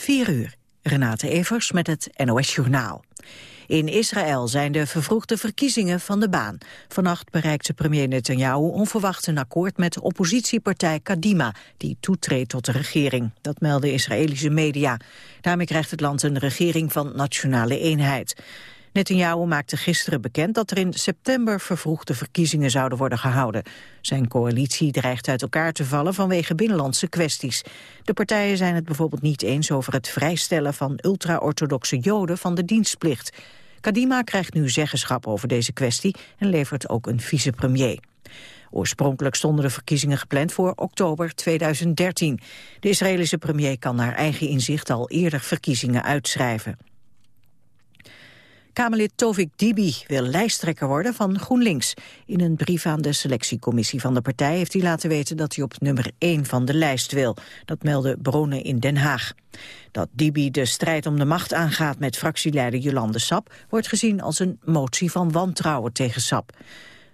4 uur. Renate Evers met het NOS Journaal. In Israël zijn de vervroegde verkiezingen van de baan. Vannacht bereikte premier Netanyahu onverwacht een akkoord met oppositiepartij Kadima, die toetreedt tot de regering. Dat melden Israëlische media. Daarmee krijgt het land een regering van nationale eenheid. Netanyahu maakte gisteren bekend dat er in september vervroegde verkiezingen zouden worden gehouden. Zijn coalitie dreigt uit elkaar te vallen vanwege binnenlandse kwesties. De partijen zijn het bijvoorbeeld niet eens over het vrijstellen van ultra-orthodoxe joden van de dienstplicht. Kadima krijgt nu zeggenschap over deze kwestie en levert ook een vicepremier. Oorspronkelijk stonden de verkiezingen gepland voor oktober 2013. De Israëlische premier kan naar eigen inzicht al eerder verkiezingen uitschrijven. Kamerlid Tovik Dibi wil lijsttrekker worden van GroenLinks. In een brief aan de selectiecommissie van de partij heeft hij laten weten dat hij op nummer 1 van de lijst wil. Dat melden bronnen in Den Haag. Dat Dibi de strijd om de macht aangaat met fractieleider Jolande Sap wordt gezien als een motie van wantrouwen tegen Sap.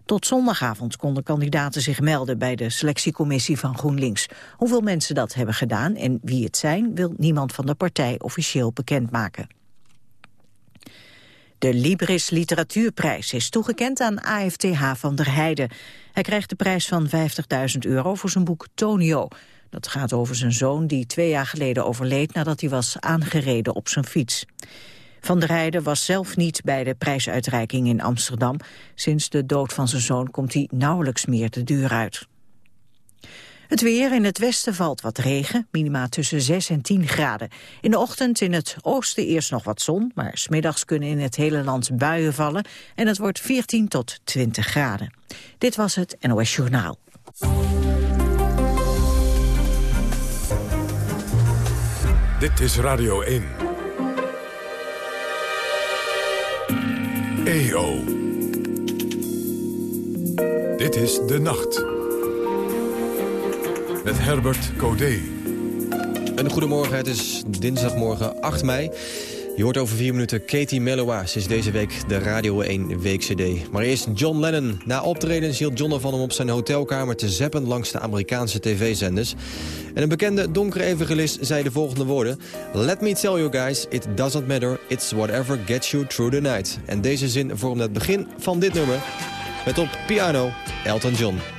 Tot zondagavond konden kandidaten zich melden bij de selectiecommissie van GroenLinks. Hoeveel mensen dat hebben gedaan en wie het zijn, wil niemand van de partij officieel bekendmaken. De Libris Literatuurprijs is toegekend aan AFTH van der Heijden. Hij krijgt de prijs van 50.000 euro voor zijn boek Tonio. Dat gaat over zijn zoon die twee jaar geleden overleed nadat hij was aangereden op zijn fiets. Van der Heijden was zelf niet bij de prijsuitreiking in Amsterdam. Sinds de dood van zijn zoon komt hij nauwelijks meer de deur uit. Het weer in het westen valt wat regen, minima tussen 6 en 10 graden. In de ochtend in het oosten eerst nog wat zon, maar smiddags kunnen in het hele land buien vallen en het wordt 14 tot 20 graden. Dit was het NOS Journaal. Dit is Radio 1. EO. Dit is De Nacht met Herbert Codé. Een goedemorgen, het is dinsdagmorgen 8 mei. Je hoort over vier minuten Katie Mellowa. Is deze week de Radio 1 Week CD. Maar eerst John Lennon. Na optreden hield John ervan om op zijn hotelkamer te zeppen langs de Amerikaanse tv-zenders. En een bekende donkere evangelist zei de volgende woorden. Let me tell you guys, it doesn't matter, it's whatever gets you through the night. En deze zin vormde het begin van dit nummer. Met op piano Elton John.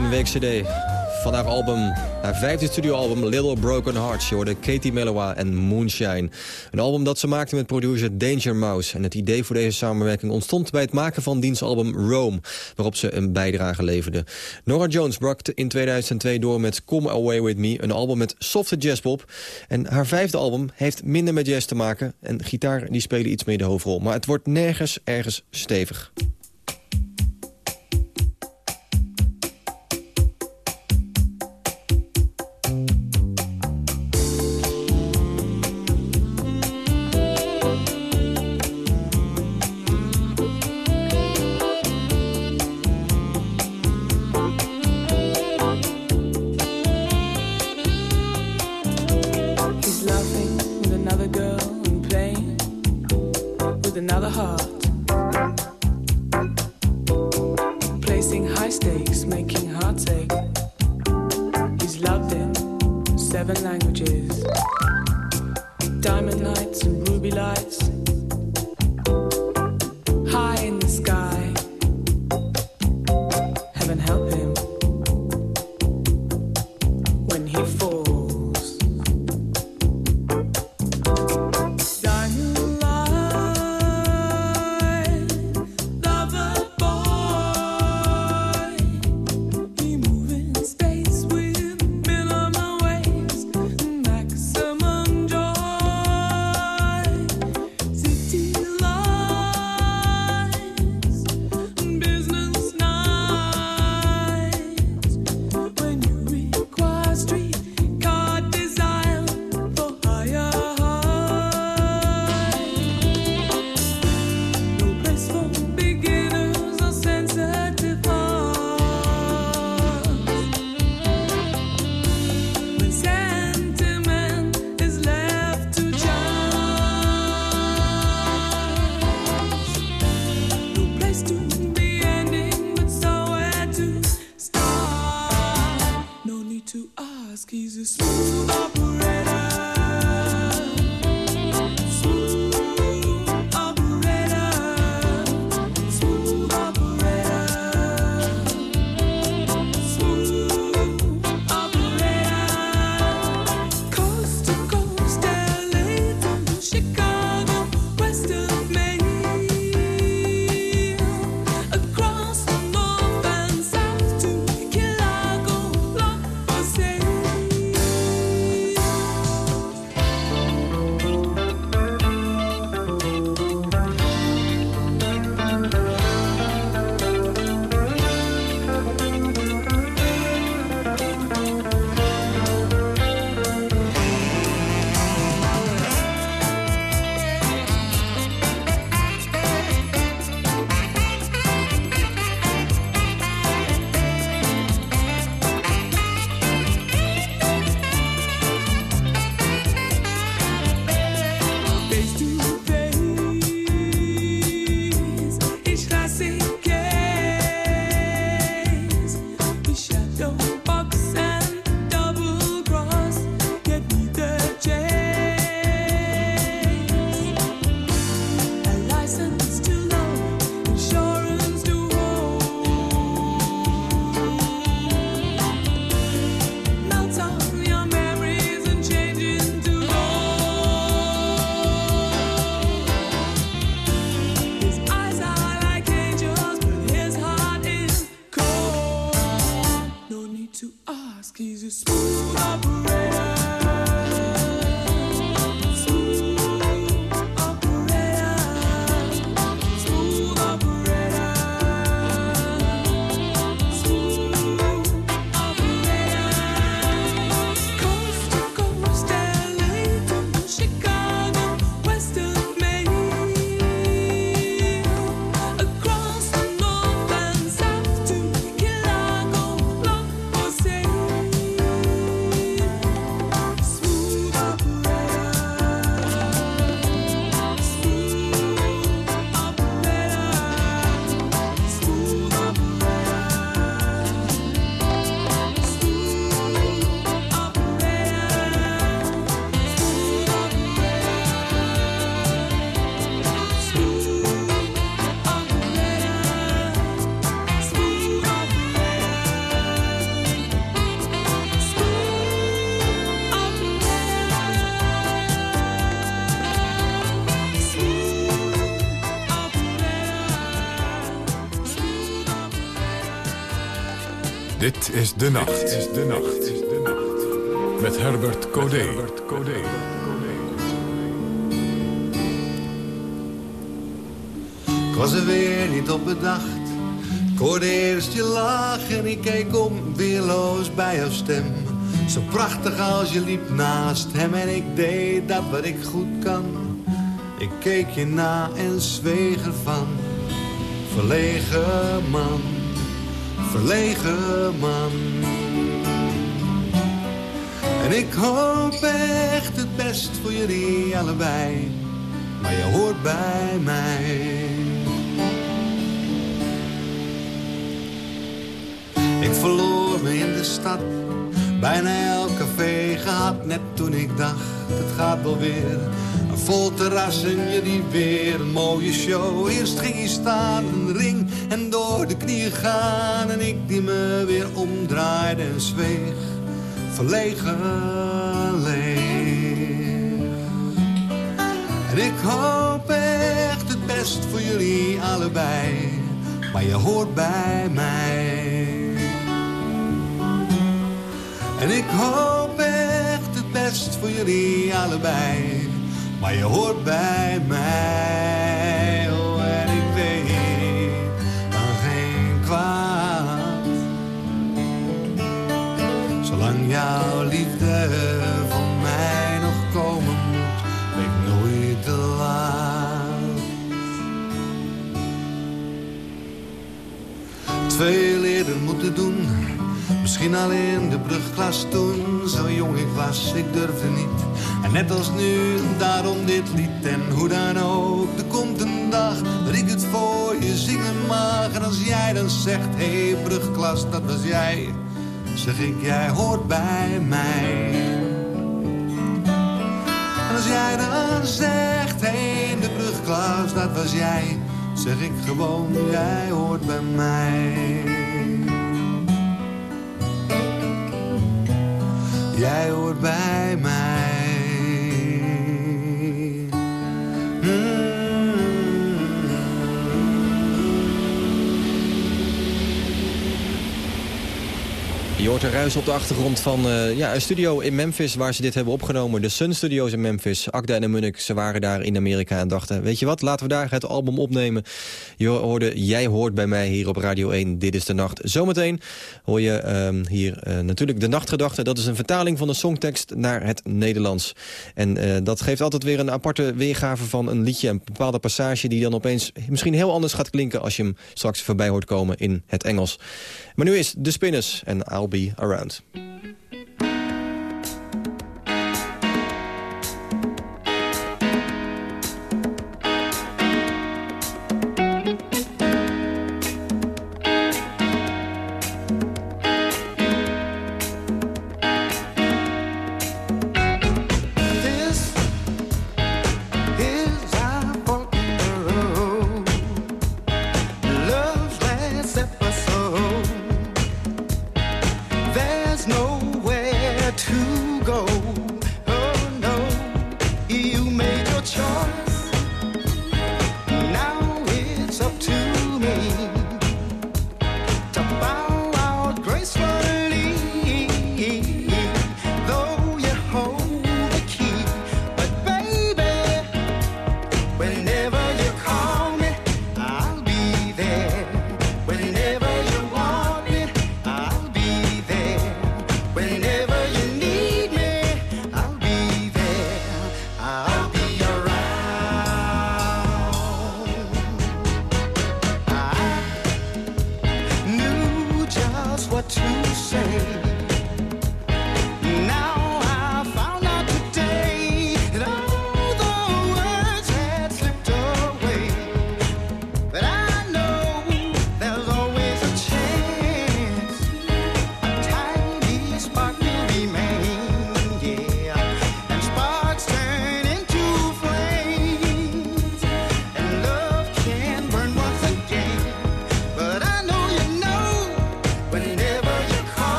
1 Week CD. Van haar album, haar vijfde studioalbum Little Broken Hearts. Je hoorde Katie Mellowa en Moonshine. Een album dat ze maakte met producer Danger Mouse. En het idee voor deze samenwerking ontstond bij het maken van diens album Rome. Waarop ze een bijdrage leverde. Nora Jones brak in 2002 door met Come Away With Me. Een album met softe jazzpop. En haar vijfde album heeft minder met jazz te maken. En gitaar die spelen iets meer de hoofdrol. Maar het wordt nergens ergens stevig. diamond nights and ruby lights. Dit is de nacht. Dit is de nacht. Met Herbert Codé. Ik was er weer niet op bedacht. Ik hoorde eerst je lach en ik keek om, weerloos bij jouw stem. Zo prachtig als je liep naast hem en ik deed dat wat ik goed kan. Ik keek je na en zweeg ervan. Verlegen man verlegen man. En ik hoop echt het best voor jullie allebei, maar je hoort bij mij. Ik verloor me in de stad, bijna elk café gehad, net toen ik dacht, het gaat wel weer vol terras en jullie weer een mooie show. Eerst ging hij staan, een ring en door de knieën gaan. En ik die me weer omdraaide en zweeg, verlegen leeg. En ik hoop echt het best voor jullie allebei, maar je hoort bij mij. En ik hoop echt het best voor jullie allebei maar je hoort bij mij. Jouw liefde van mij nog komen moet, ik nooit te laat. Twee eerder moeten doen. Misschien al in de brugklas toen, zo jong ik was, ik durfde niet en net als nu, daarom dit lied en hoe dan ook. Er komt een dag dat ik het voor je zingen mag. En als jij dan zegt, hé hey, brugklas, dat was jij. Zeg ik, jij hoort bij mij. En als jij dan zegt, hé, de brugklas, dat was jij, zeg ik gewoon, jij hoort bij mij. Jij hoort bij mij. Hoort een ruis op de achtergrond van uh, ja, een studio in Memphis... waar ze dit hebben opgenomen. De Sun Studios in Memphis. Akda en Munnik, ze waren daar in Amerika en dachten... weet je wat, laten we daar het album opnemen. Je hoorde Jij hoort bij mij hier op Radio 1. Dit is de nacht. Zometeen hoor je uh, hier uh, natuurlijk de nachtgedachte. Dat is een vertaling van de songtekst naar het Nederlands. En uh, dat geeft altijd weer een aparte weergave van een liedje. Een bepaalde passage die dan opeens misschien heel anders gaat klinken... als je hem straks voorbij hoort komen in het Engels. Maar nu is De Spinners en I'll everybody around.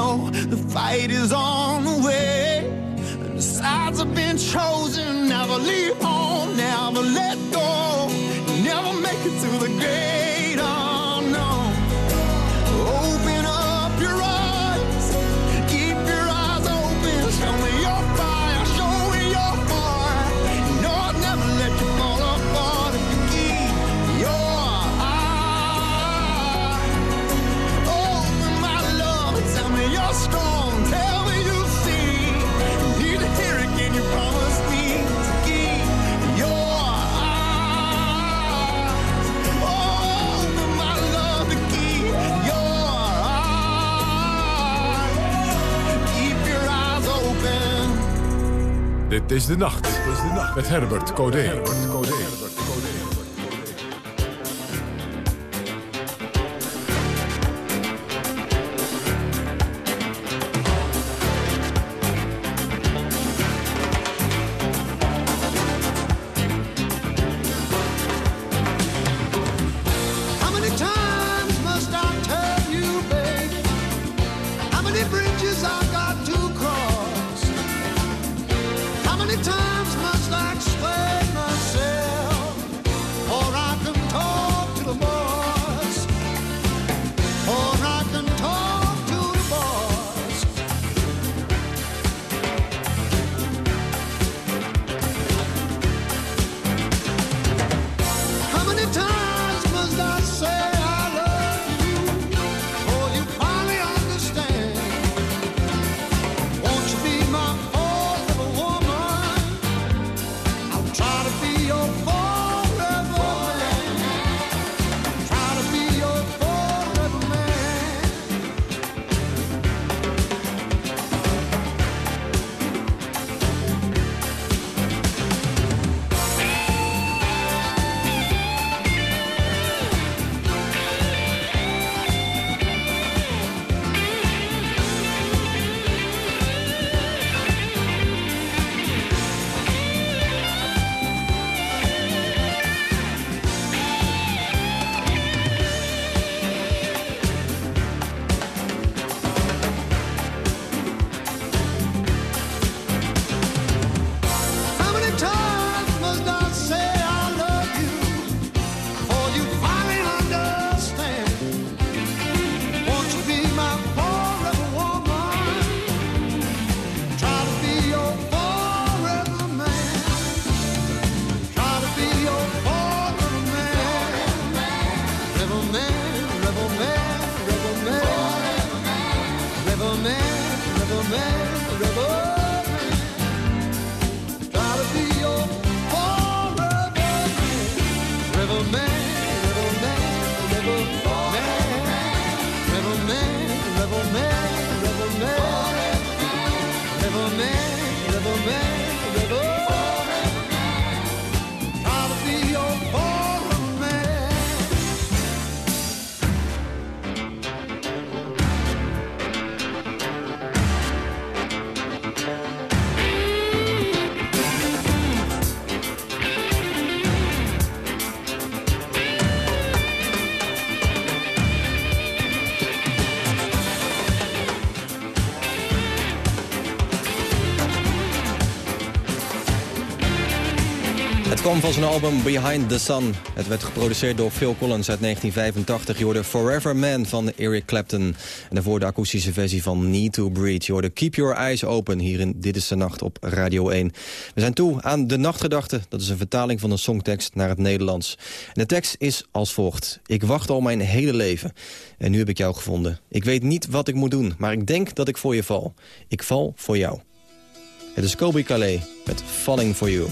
know the fight is on the way. And the sides have been chosen, Never leave. Dit is de nacht. Dit is de nacht. Met Herbert Codé. Het kwam van zijn album Behind the Sun. Het werd geproduceerd door Phil Collins uit 1985. Je hoorde Forever Man van Eric Clapton. En daarvoor de akoestische versie van Need to Breathe. Je hoorde Keep Your Eyes Open hier in Dit is de Nacht op Radio 1. We zijn toe aan De Nachtgedachte. Dat is een vertaling van een songtekst naar het Nederlands. En de tekst is als volgt. Ik wacht al mijn hele leven. En nu heb ik jou gevonden. Ik weet niet wat ik moet doen, maar ik denk dat ik voor je val. Ik val voor jou. Het is Kobe Calais met Falling for You.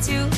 to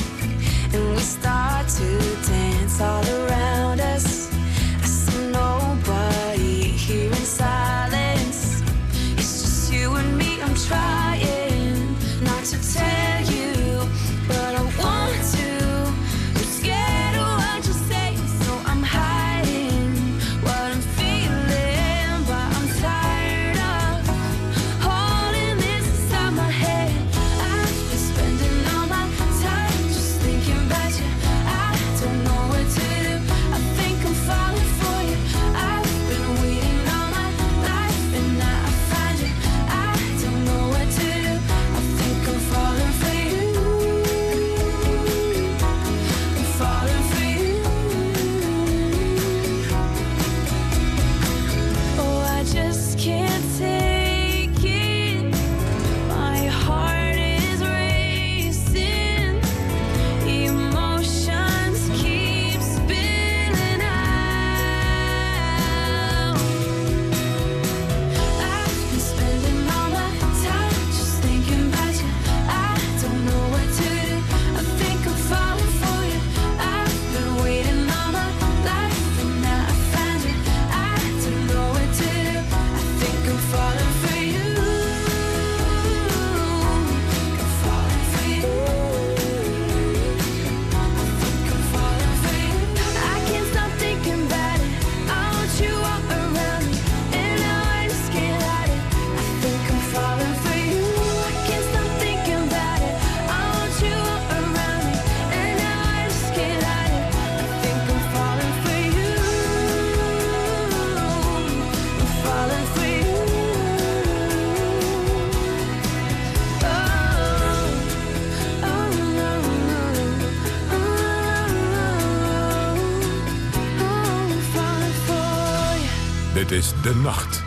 De Nacht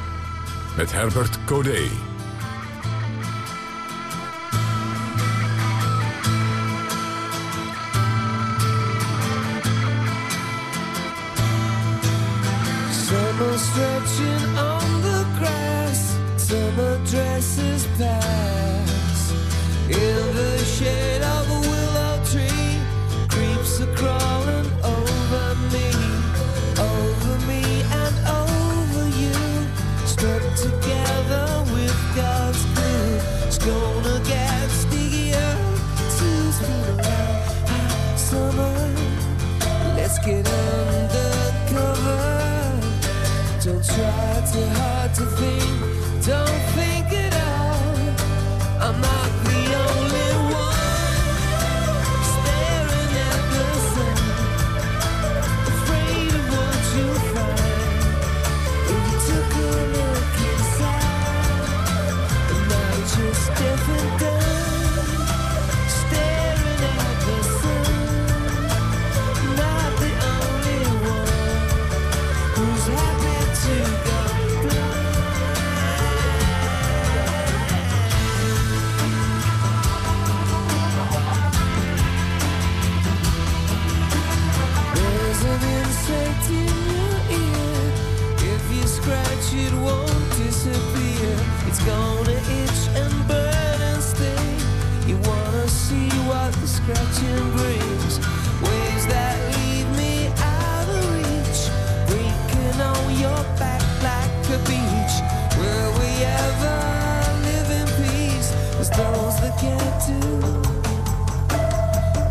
met Herbert Codé. The scratching brings? Waves that leave me out of reach, breaking on your back like a beach. Will we ever live in peace? As those that can't do,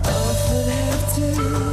often have to.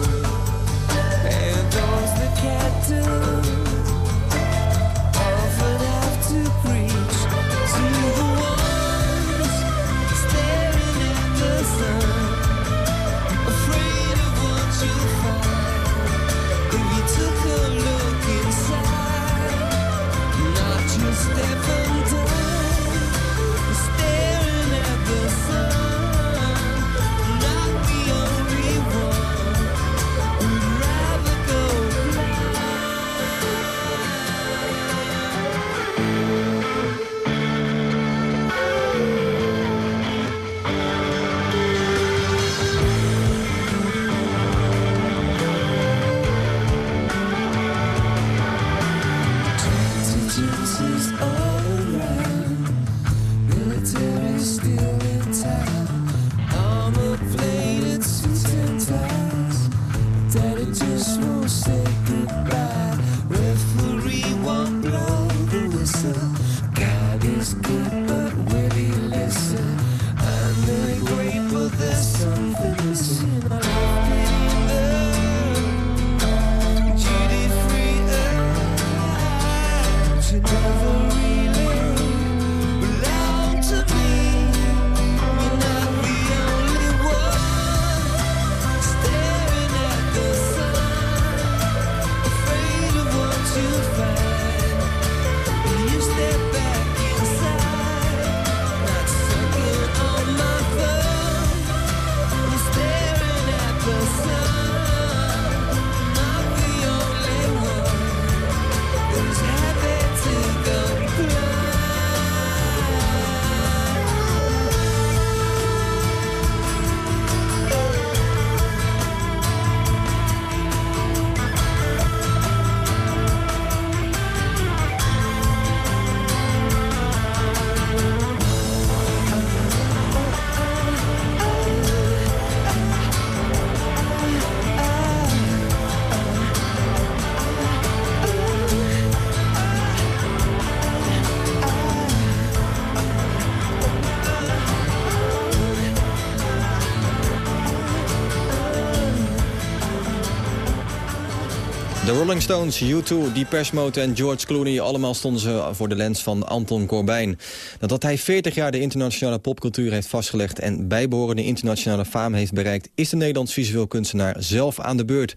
Rolling Stones, U2, Depeche Mode en George Clooney... allemaal stonden ze voor de lens van Anton Corbijn. Nadat hij 40 jaar de internationale popcultuur heeft vastgelegd... en bijbehorende internationale faam heeft bereikt... is de Nederlands visueel kunstenaar zelf aan de beurt.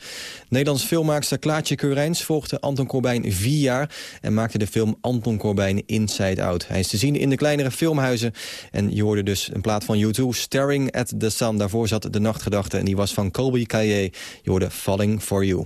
Nederlands filmmaakster Klaartje Keurijns volgde Anton Corbijn vier jaar... en maakte de film Anton Corbijn Inside Out. Hij is te zien in de kleinere filmhuizen. En je hoorde dus een plaat van U2, Staring at the Sun. Daarvoor zat De Nachtgedachte en die was van Colby Caillé. Je hoorde Falling for You.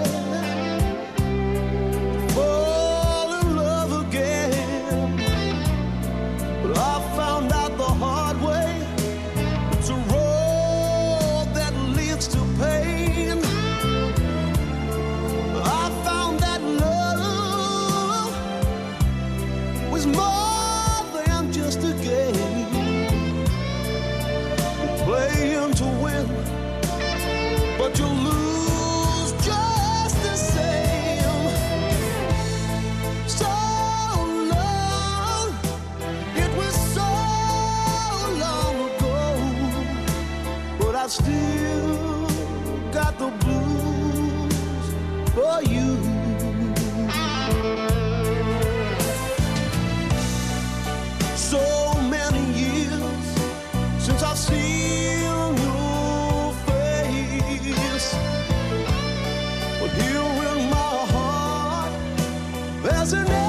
doesn't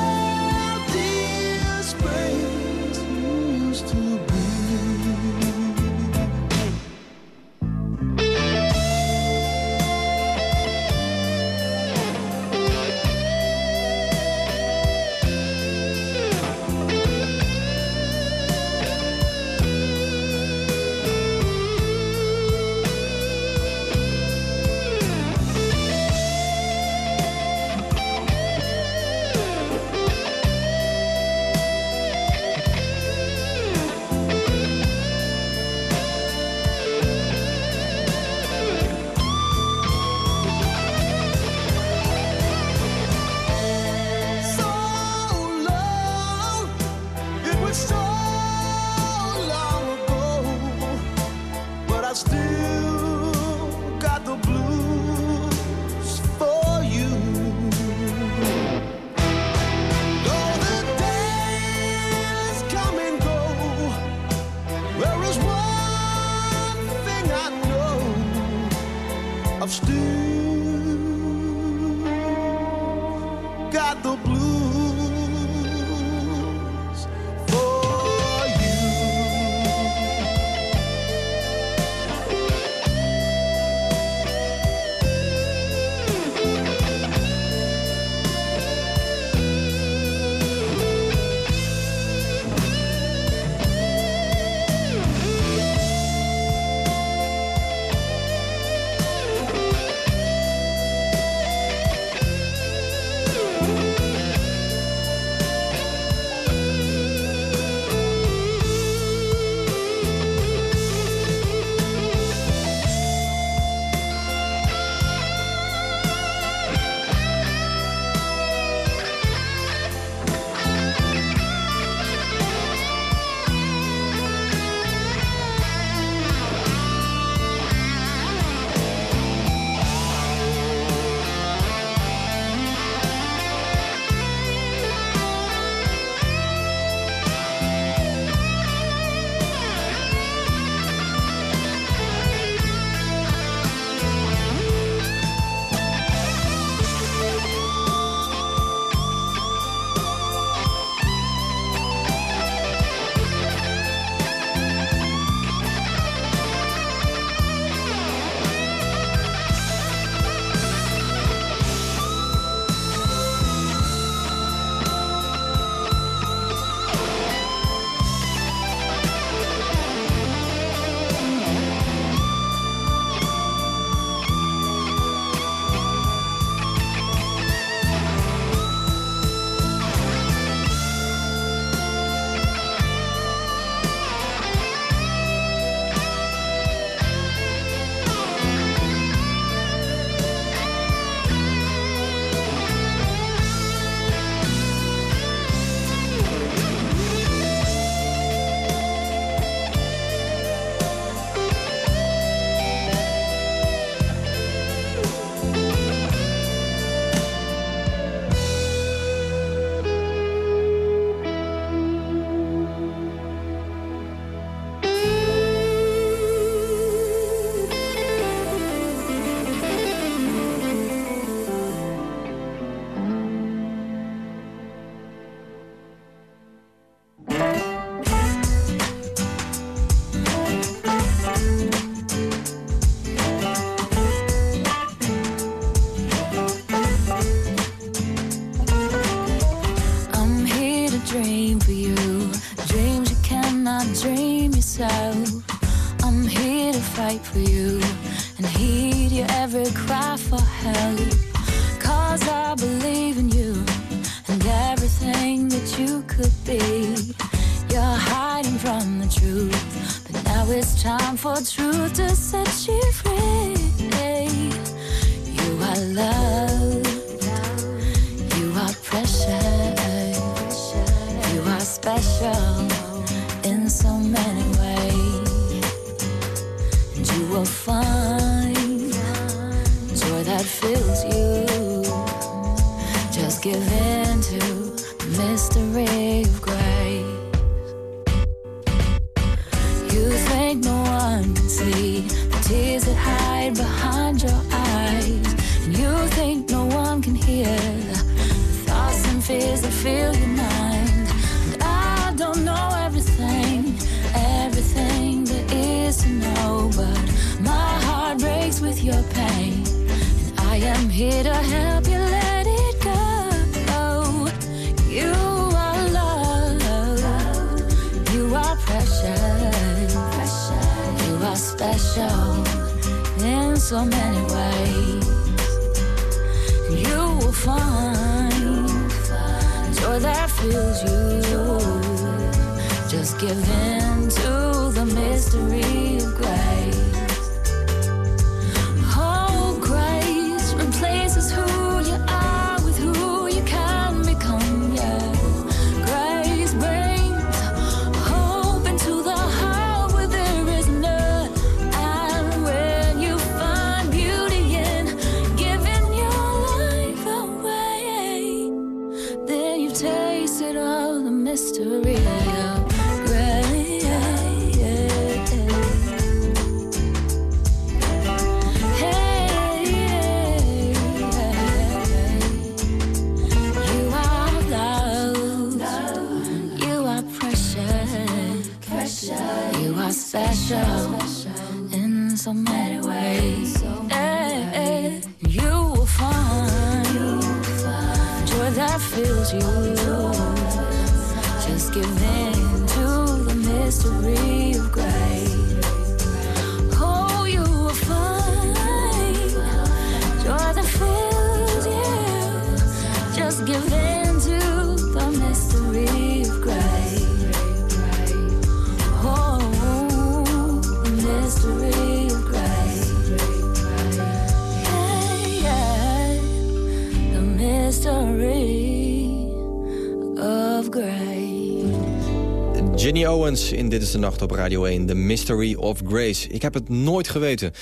Dit is de Nacht op Radio 1, The Mystery of Grace. Ik heb het nooit geweten,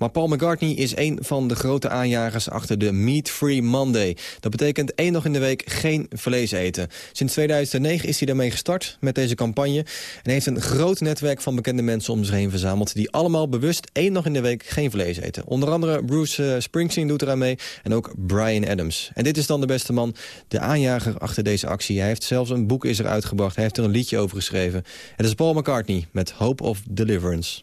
maar Paul McCartney is een van de grote aanjagers achter de Meat Free Monday. Dat betekent één dag in de week geen vlees eten. Sinds 2009 is hij daarmee gestart met deze campagne... en heeft een groot netwerk van bekende mensen om zich heen verzameld... die allemaal bewust één dag in de week geen vlees eten. Onder andere Bruce eh, Springsteen doet eraan mee en ook Brian Adams. En dit is dan de beste man, de aanjager achter deze actie. Hij heeft zelfs een boek is er uitgebracht, hij heeft er een liedje over geschreven. Het is Paul McCartney met Hope of Deliverance.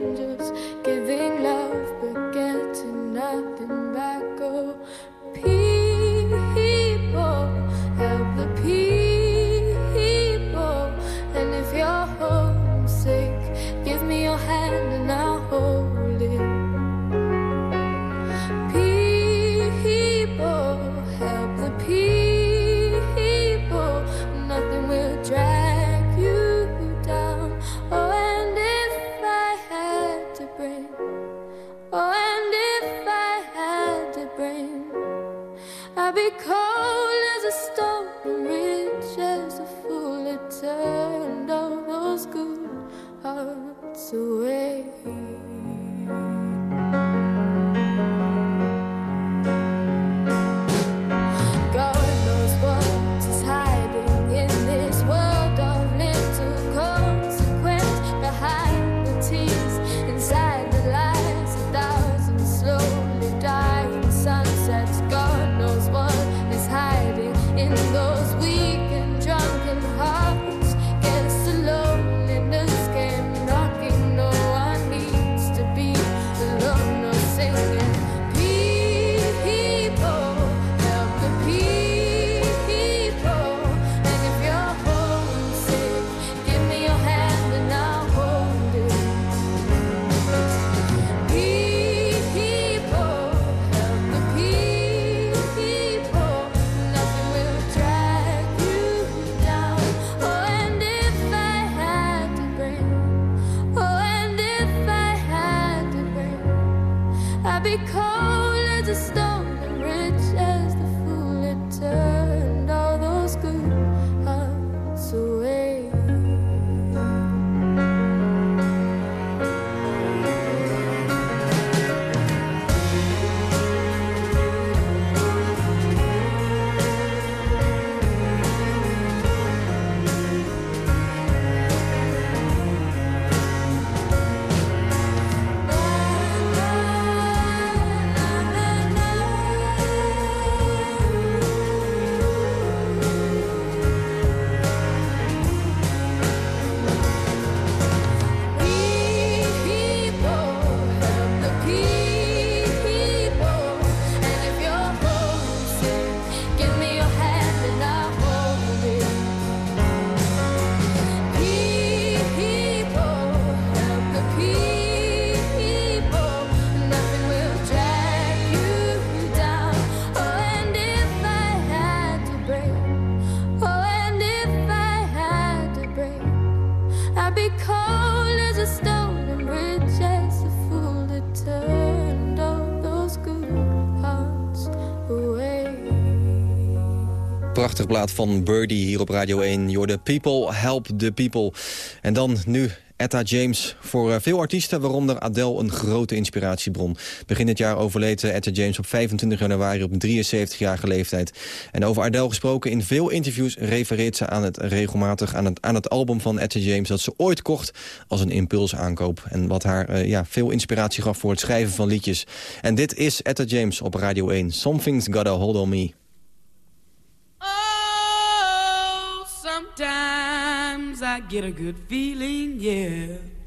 Angels. plaat van Birdie hier op Radio 1. You're the people, help the people. En dan nu Etta James. Voor eh, veel artiesten, waaronder Adele, een grote inspiratiebron. Begin dit jaar overleed eh, Etta James op 25 januari op 73-jarige leeftijd. En over Adele gesproken, in veel interviews refereert ze aan het regelmatig aan het, aan het album van Etta James... dat ze ooit kocht als een impulsaankoop. En wat haar eh, ja, veel inspiratie gaf voor het schrijven van liedjes. En dit is Etta James op Radio 1. Something's Gotta Hold On Me. Sometimes I get a good feeling, yeah.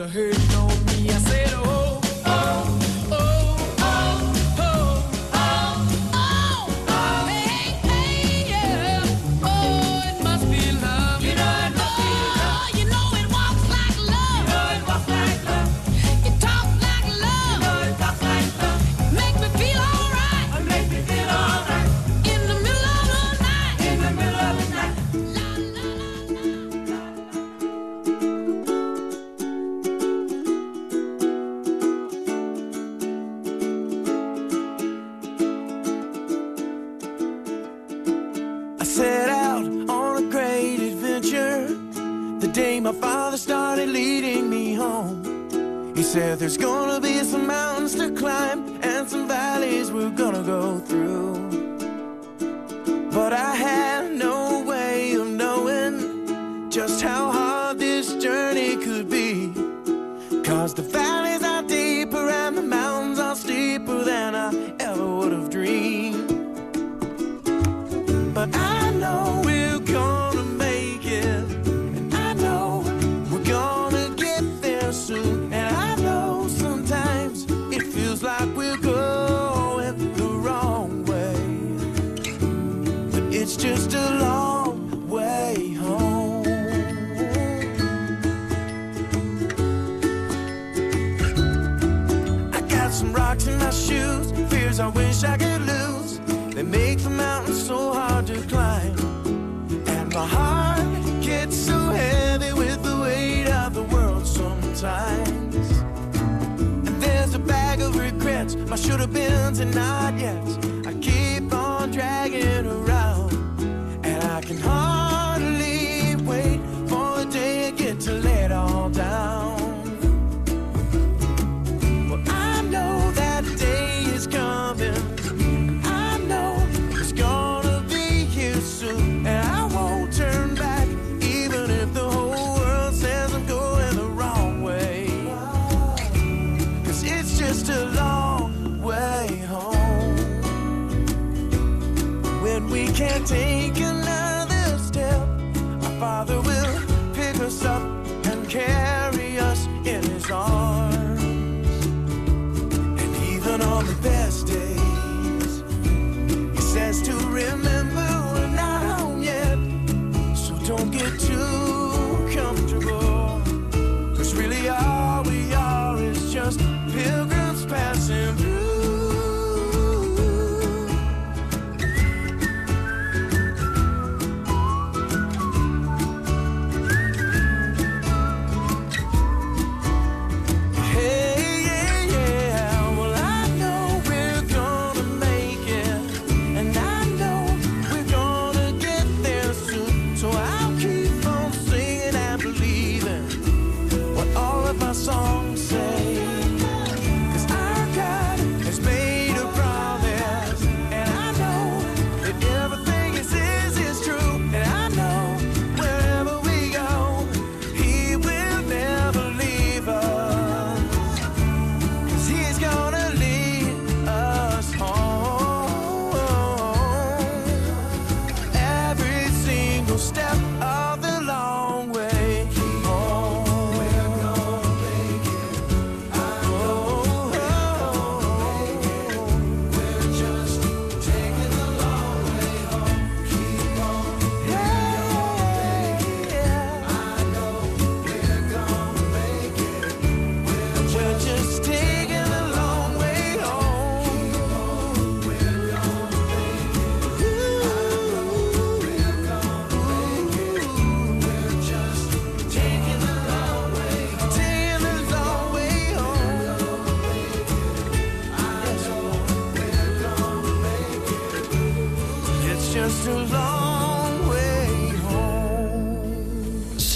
have heard my shoulda beens and not yet. I keep on dragging around, and I can hardly.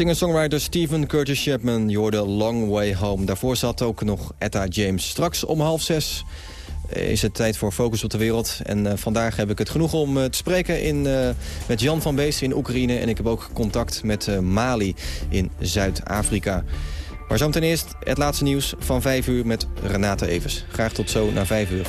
Singer-songwriter Steven Curtis Chapman, je hoorde Long Way Home. Daarvoor zat ook nog Etta James. Straks om half zes is het tijd voor Focus op de Wereld. En eh, vandaag heb ik het genoeg om eh, te spreken in, eh, met Jan van Beest in Oekraïne. En ik heb ook contact met Mali in Zuid-Afrika. Maar zo ten eerst het laatste nieuws van 5 uur met Renate Evers. Graag tot zo na 5 uur.